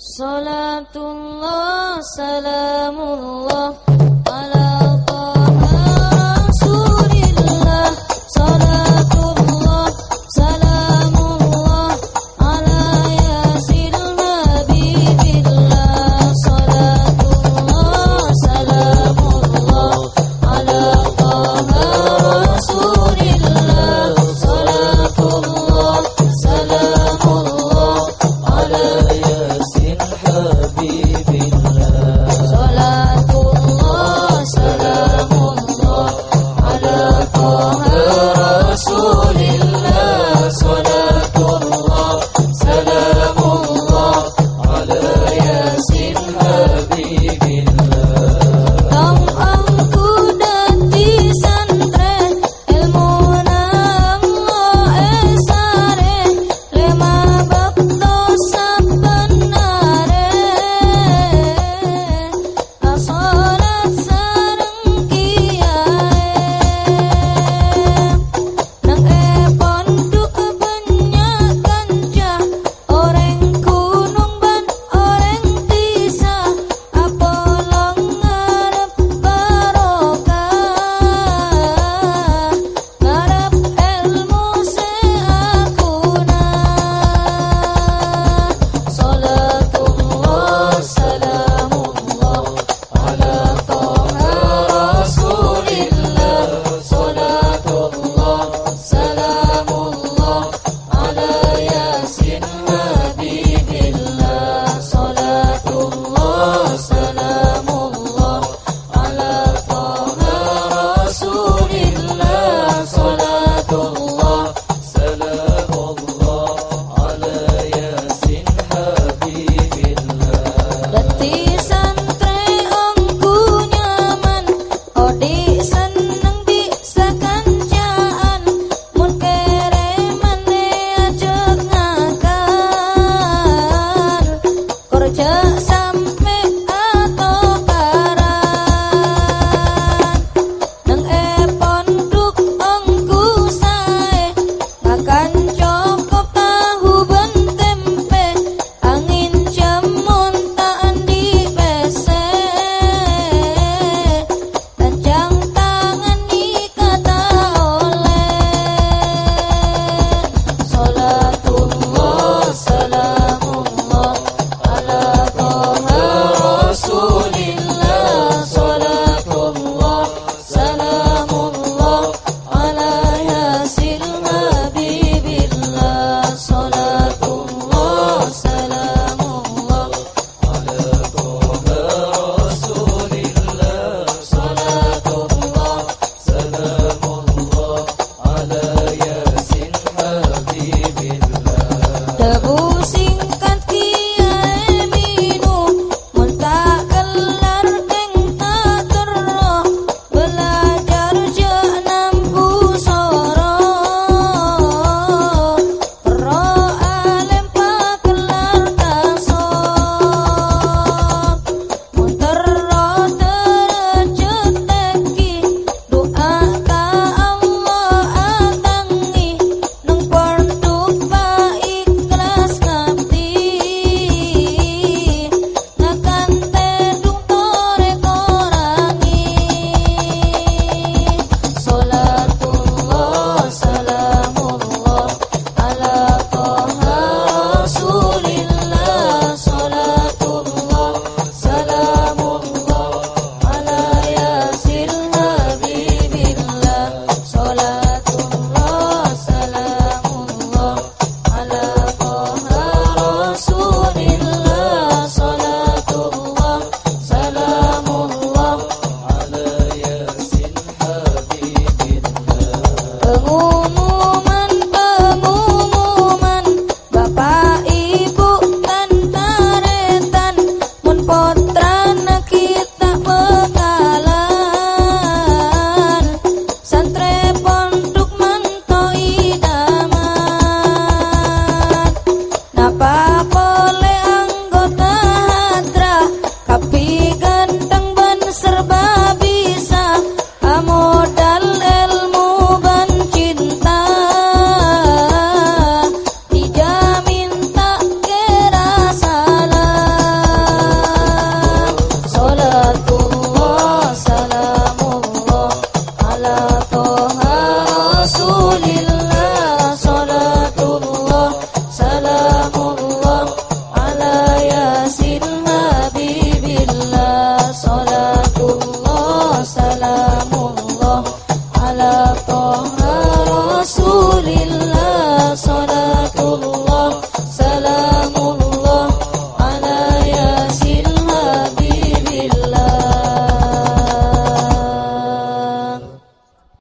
Salatullah salamullah Salatullah